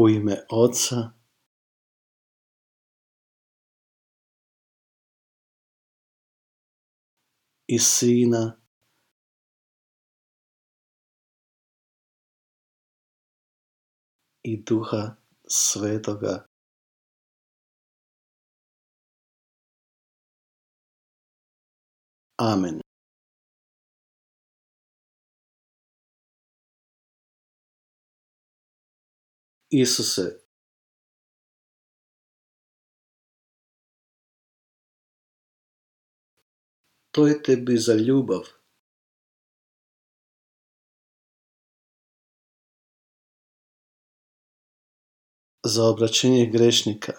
U ime Oca i Sina i Duha Svetoga. Amen. Isuse, to je tebi za ljubav. Za obraćenje grešnika.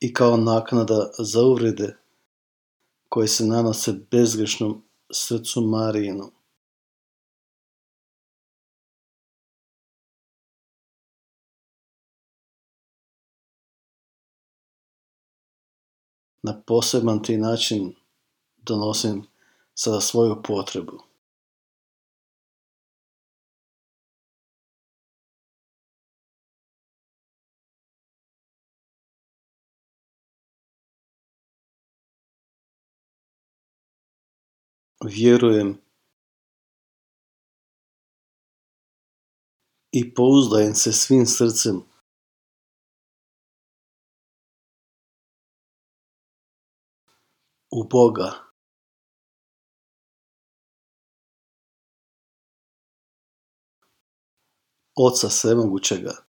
I kao naknada za uvrede koje se nanose bezgrešnom srcu Marijinu. Na poseban ti način donosim sada svoju potrebu. Vjerujem i pouzdajem se svim srcem u Boga. Oca Svemogućega.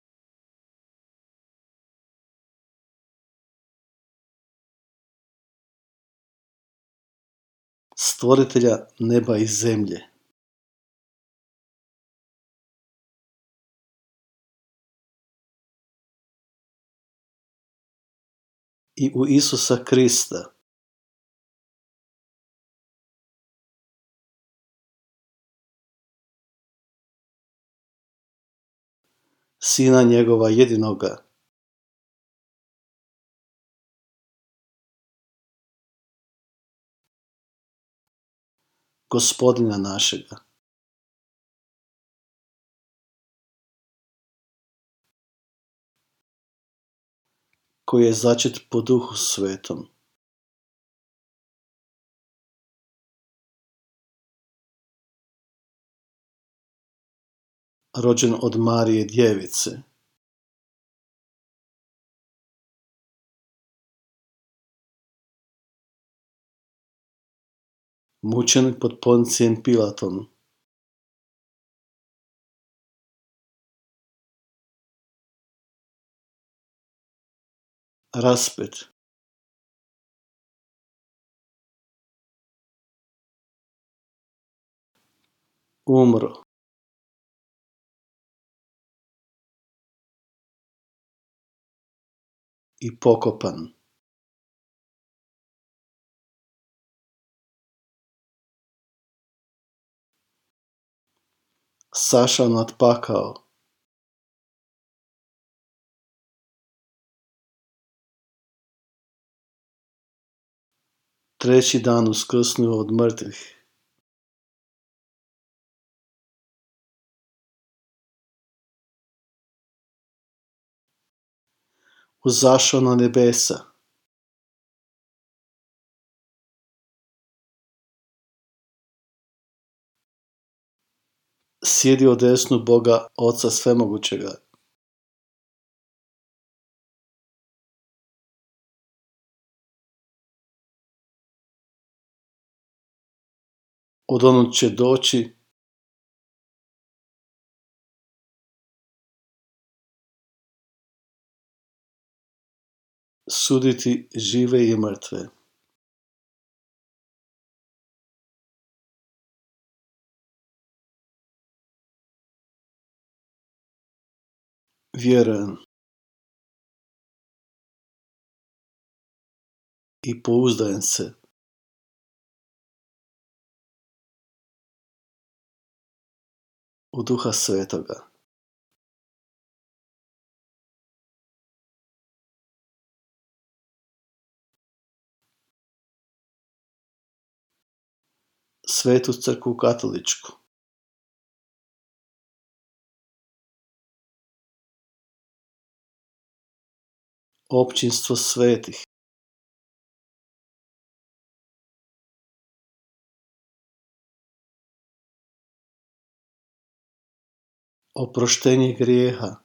Stvoritelja neba i zemlje. I u Isusa Krista. Sina njegova jedinoga, gospodina našega. koji je začet po duhu svetom. Rođen od Marije djevice. Mučen pod Poncijem Pilatom. Raspet. Umro. I pokopan. Saša nad pakao. Treći dan uskrsnuo od mrtvih. Uzašao na nebesa. Sjedi u desnu Boga Oca Svemogućega. Od onog će doći suditi žive i mrtve. Vjerujem i pouzdajem se. u Duha Svetoga. Svetu crku katoličku. Općinstvo svetih, oproštenje grijeha,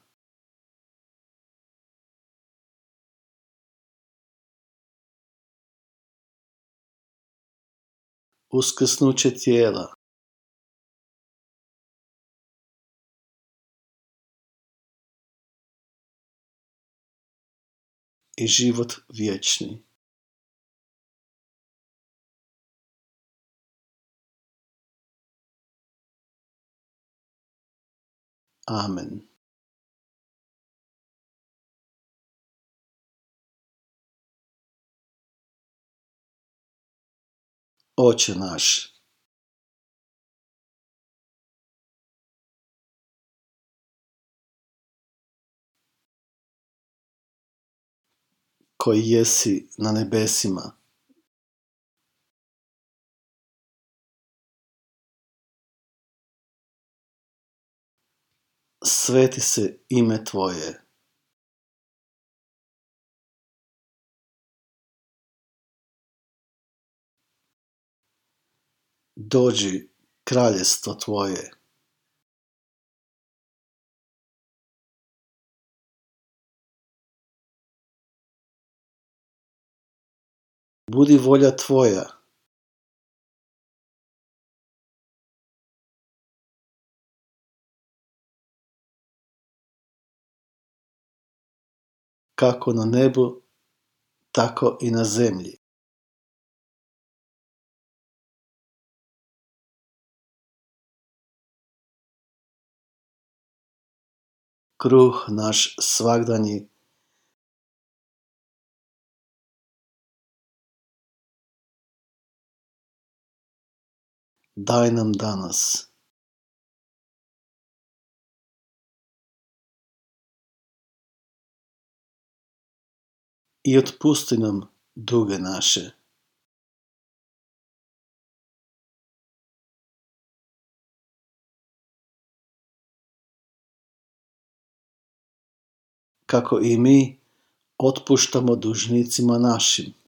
uskrsnuće tijela, i život vječni. Amen. Oče naš, koji jesi na nebesima, sveti se ime Tvoje. Dođi kraljestvo Tvoje. Budi volja Tvoja, kako na nebu, tako i na zemlji. Kruh naš svagdanji daj nam danas. I otpusti nam duge naše. Kako i mi otpuštamo dužnicima našim.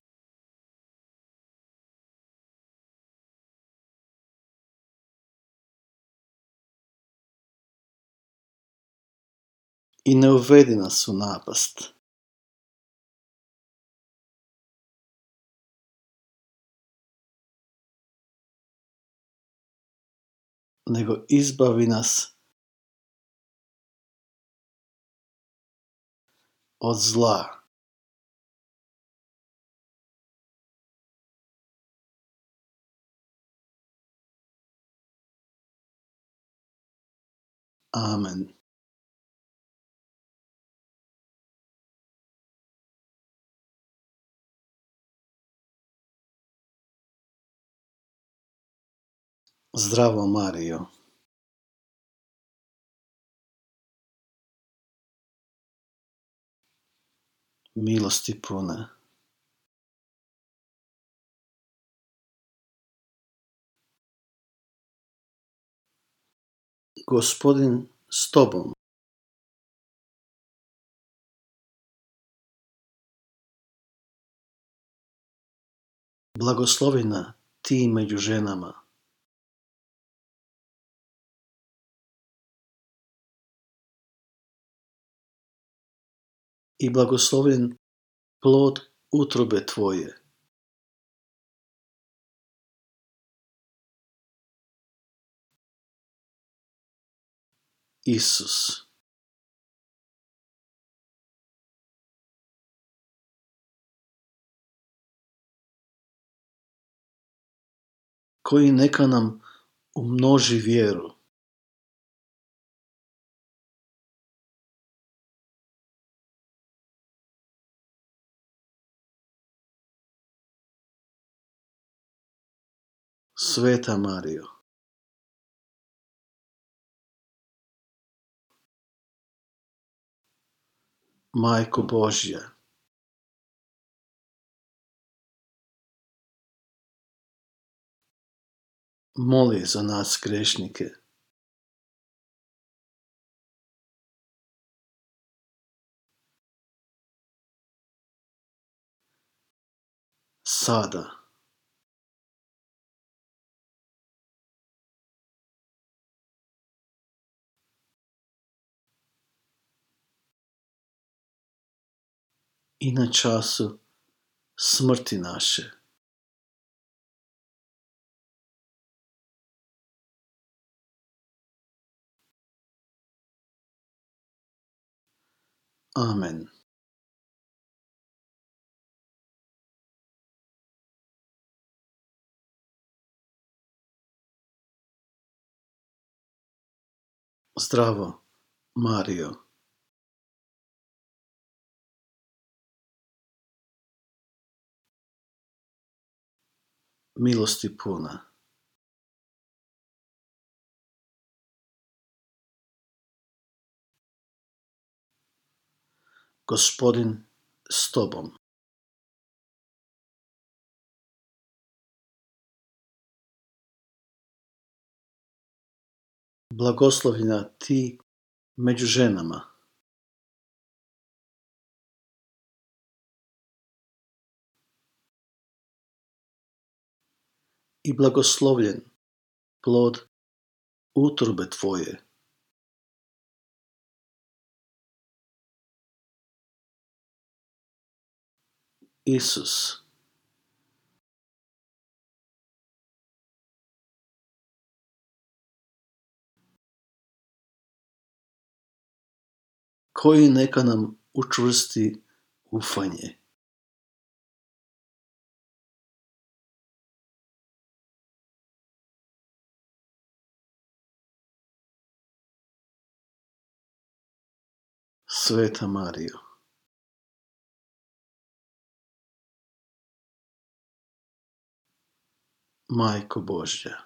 I ne uvedi nas u napast. nego izbavi nas od zla. Amen. Zdravo Mario. Milosti puna. Gospodin s tobom. Blagoslovina ti među ženama. I blagoslovljen plod utrobe tvoje. Isus. Koji neka nam umnoži vjeru. Sveta Mario. Majko Božja. moli za nas grešnike. Sada. I na času smrti naše. Amen. Zdravo, Mario. Milosti puna. Gospodin s tobom. Blagoslovljena ti među ženama. I blagoslovljen plod utrobe tvoje. Isus. Koji neka nam učvrsti ufanje. Sveta Mario. Majko Božja.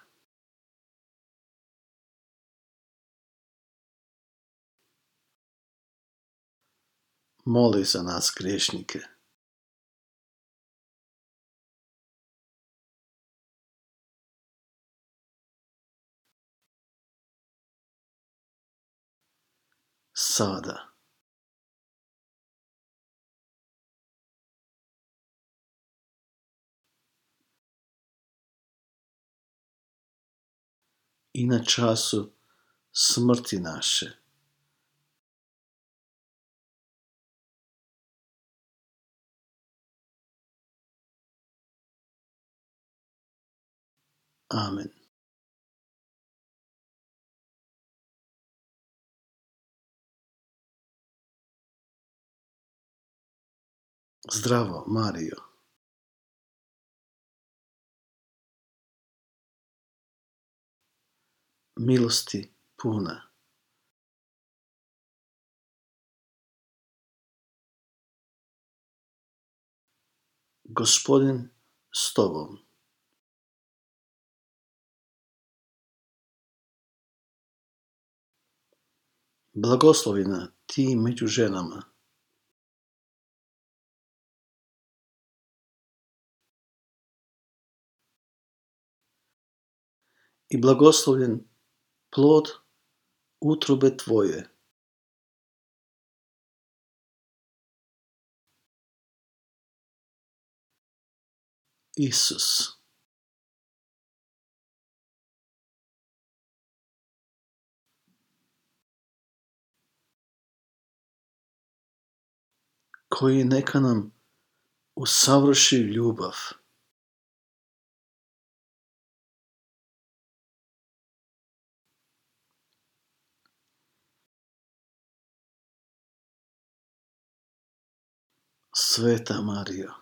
Moli za nas griješnike. Sada. I na času smrti naše. Amen. Zdravo, Mario. Milosti puna. Gospodin s tobom. Blagoslovina ti među ženama. I blagoslovljen plod utrobe tvoje. Isus. koji neka nam usavrši ljubav. Sveta Marija.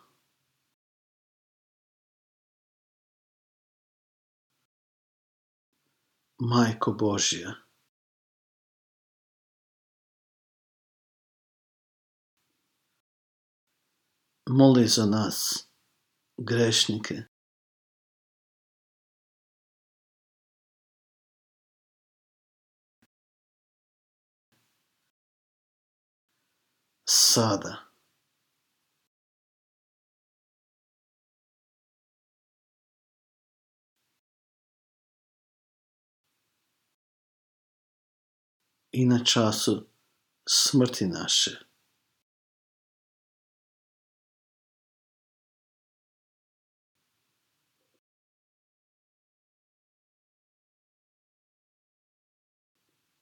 Majko Božja. Moli za nas, grešnike. Sada. I na času smrti naše.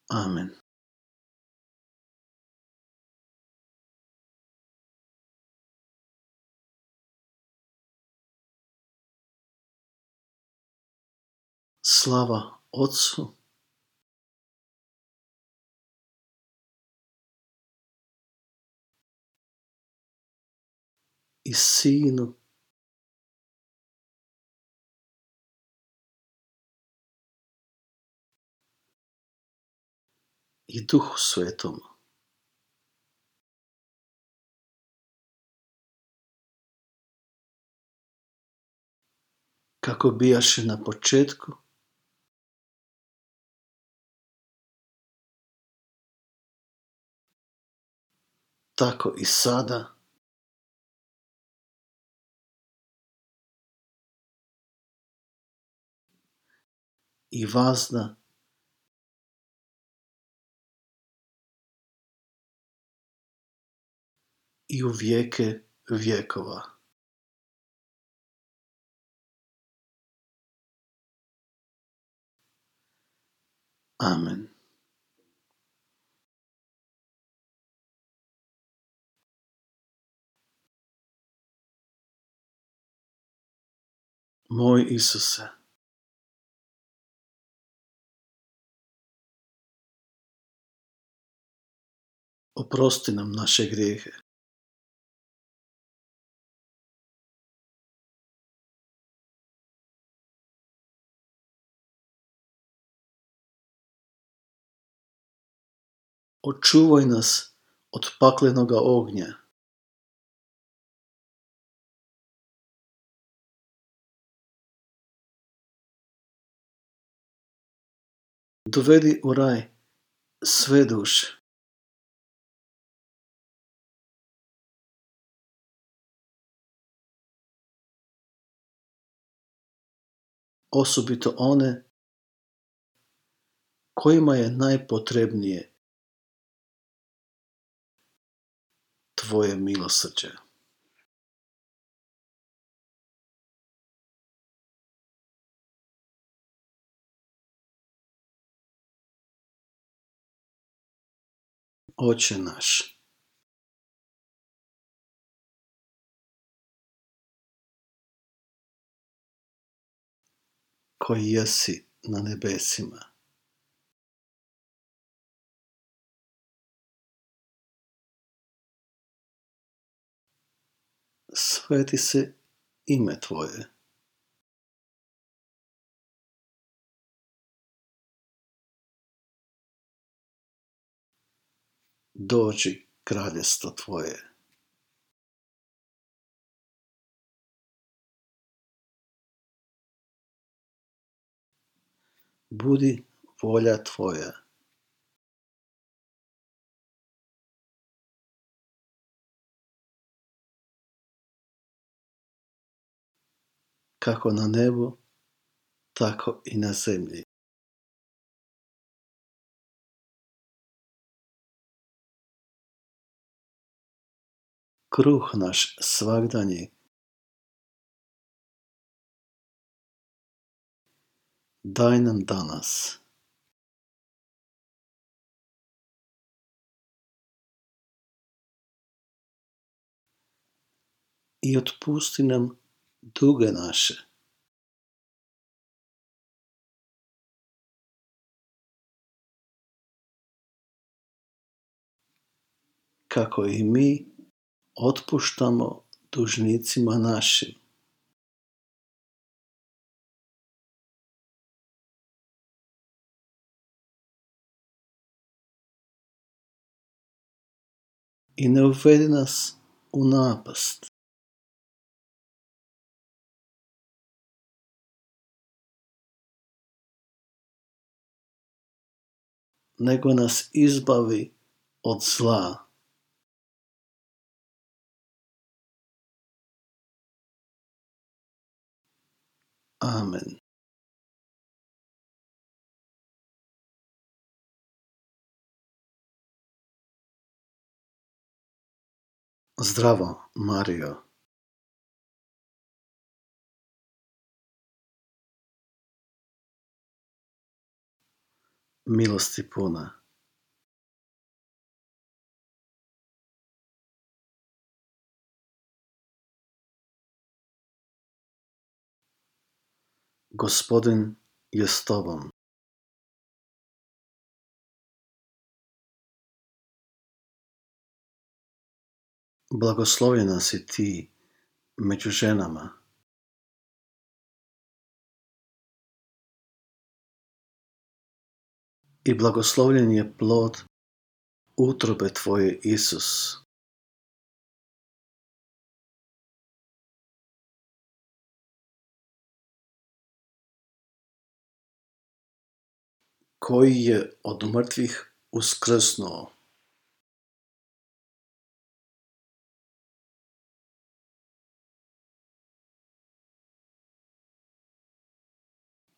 Amen. Slava Otcu i Sinu. I Duhu Svetom. Kako bijaše na početku, tako i sada i vazda i u vijeke vjekova. Amen. Moj Isuse, oprosti nam naše grijehe. Očuvaj nas od paklenoga ognja. Dovedi u raj sve duše. Osobito one kojima je najpotrebnije tvoje milosrđe. Oče naš, koji jesi na nebesima, sveti se ime Tvoje. Dođi kraljestvo Tvoje. Budi volja Tvoja. Kako na nebu, tako i na zemlji. Kruh naš svagdanji nam danas. I otpusti nam duge naše. Kako i mi otpuštamo dužnicima našim. I ne uvedi nas u napast. nego nas izbavi od zla. Amen. Zdravo, Mario. Milosti puna. Gospodin je s tobom. Blagoslovljena si ti među ženama. I blagoslovljen je plod utrobe tvoje, Isus. Koji je od mrtvih uskrsnuo.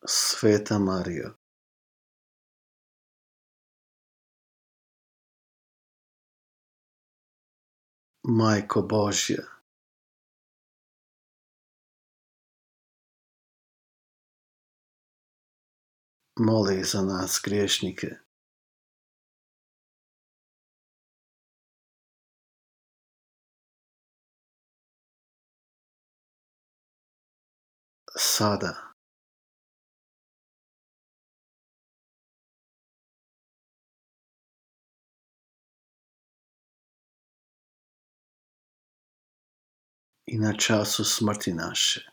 Sveta Marija. Majko Božja. Moli za nas griješnike. Sada. I na času smrti naše.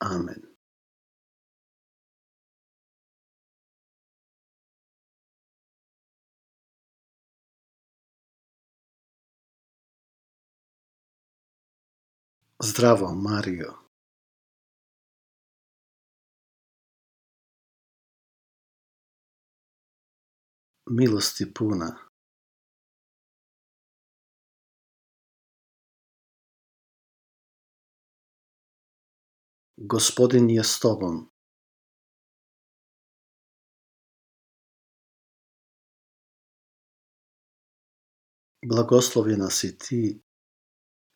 Amen. Zdravo, Mario. Milosti puna. Gospodin je s tobom. Blagoslovljena si ti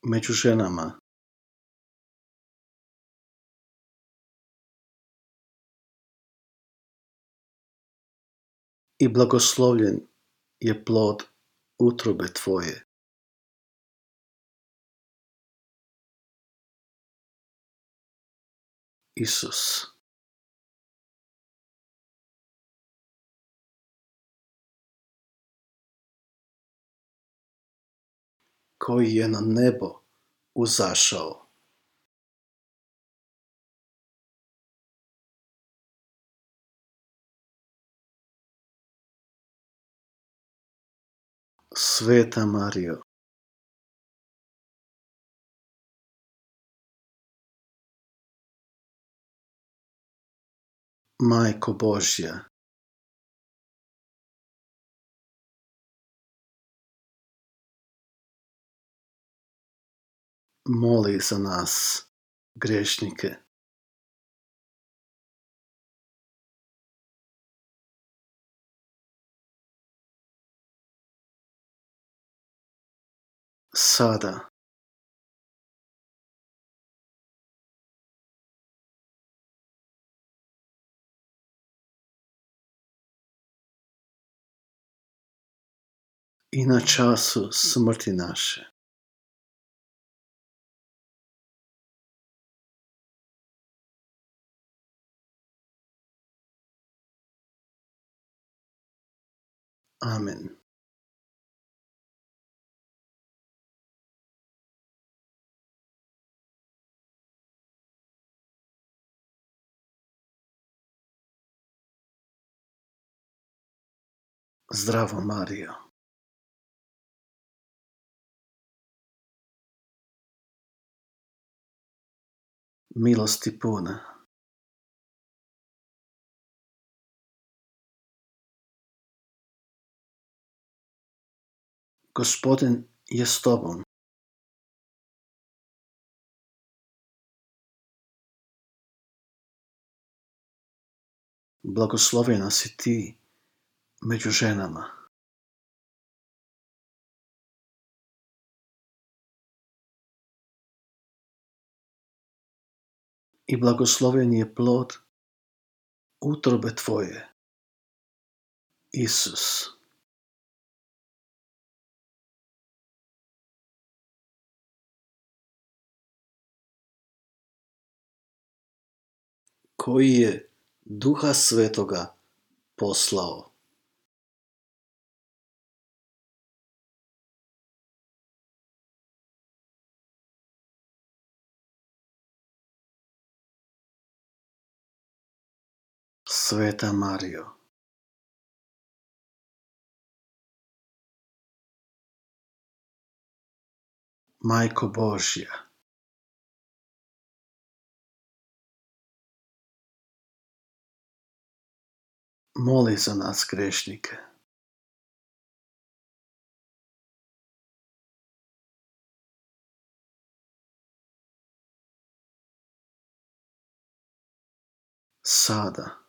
među ženama. I blagoslovljen je plod utrobe tvoje. Isus. koji je na nebo uzašao. Sveta Marijo. Majko Božja. Moli za nas, grešnike. Sada i na času smrti naše. Amen. Zdravo, Mario. Milosti puna. Gospodin je s tobom. Blagoslovena si ti među ženama. I blagosloven je plod utrobe tvoje, Isus. koji je Duha Svetoga poslao. Sveta Mario. Majko Božja. Moli za nas grešnike. Sada.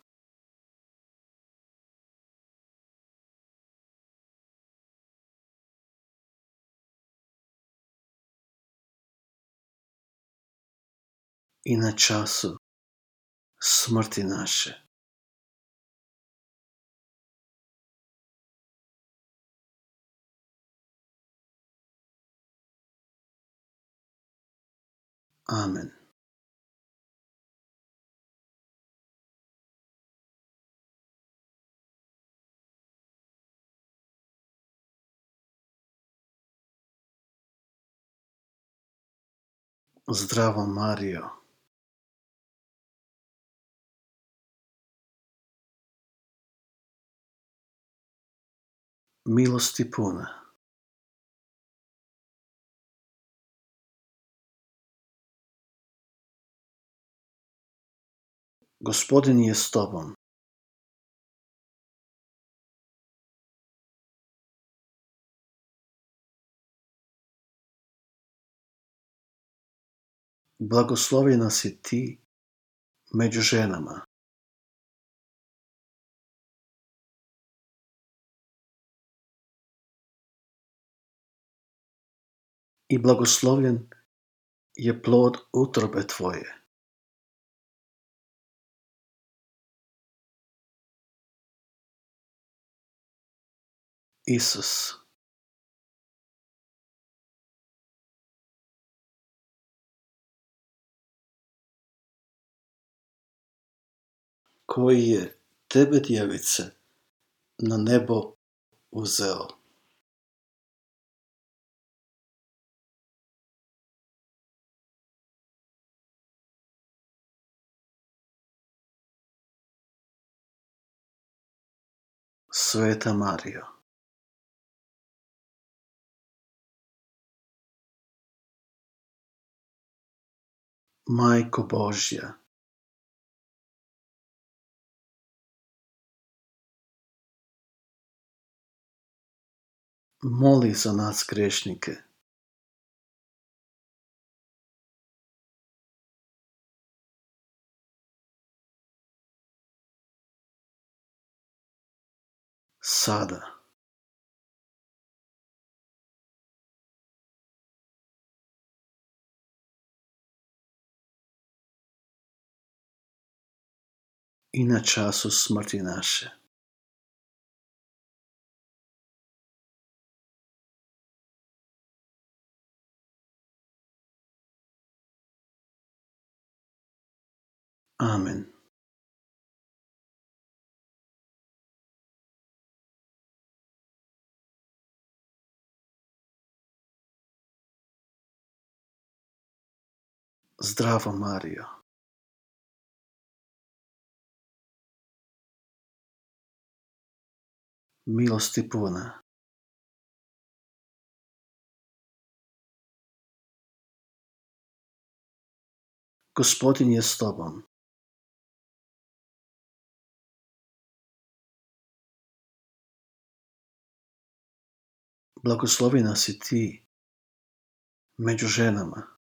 I na času smrti naše. Amen. Zdravo Mario. Milosti puna. Gospodin je s tobom. Blagoslovljena si ti među ženama. I blagoslovljen je plod utrobe tvoje. Isus. Koji je tebe, djevice, na nebo uzeo. Sveta Mario. Majko Božja. Moli za nas grešnike. Sada. i na času smrti naše. Amen. Zdravo Mario. milosti puna. Gospodin je s tobom. Blagoslovina si ti među ženama.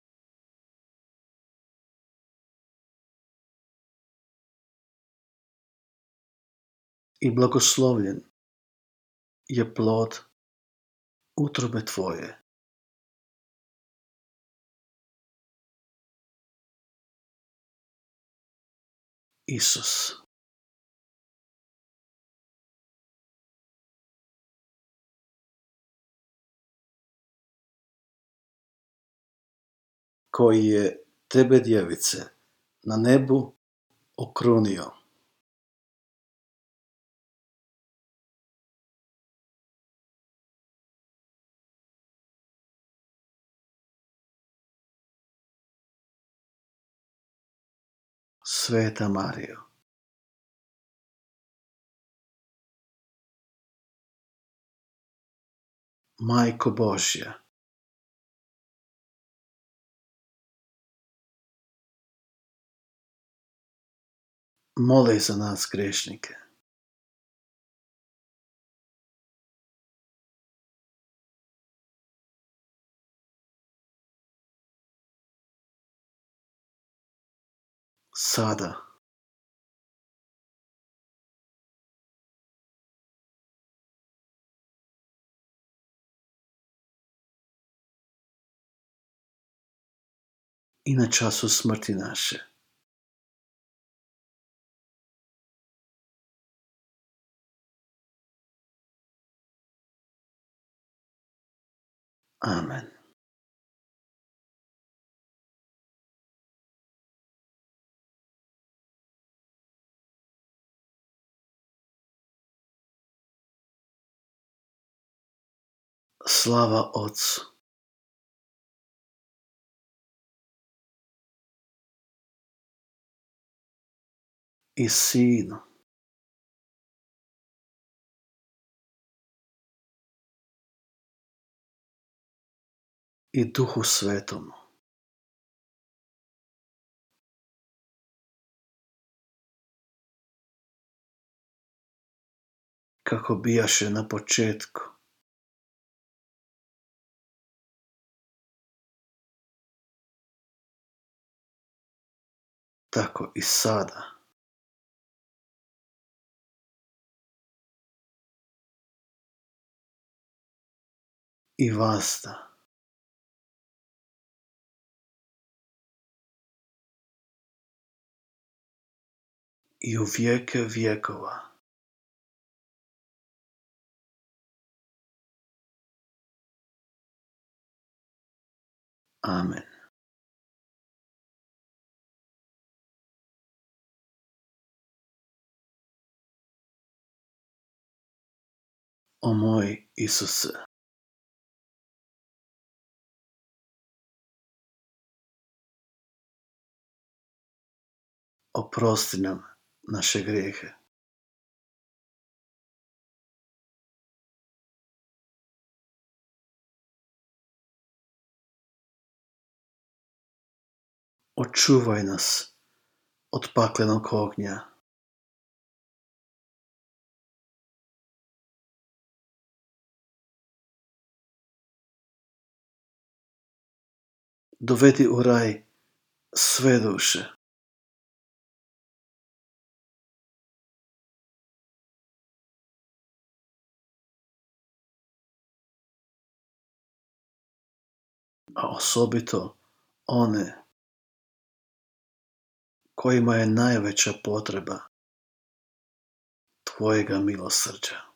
I blagoslovljen je plod utrobe Tvoje. Isus. koji je tebe djevice na nebu okrunio. Sveta Marijo. Majko Božja. Moli za nas grešnike. Sada. I na času smrti naše. Amen. Slava Otcu. I Sinu. I Duhu Svetomu. Kako bijaše na početku, tako i sada. I vasta. i u vijeke vjekova. Amen. O moj Isuse, oprosti nam naše grijehe. Očuvaj nas od paklenog ognja. Dovedi u raj sve duše. a osobito one kojima je najveća potreba Tvojega milosrđa.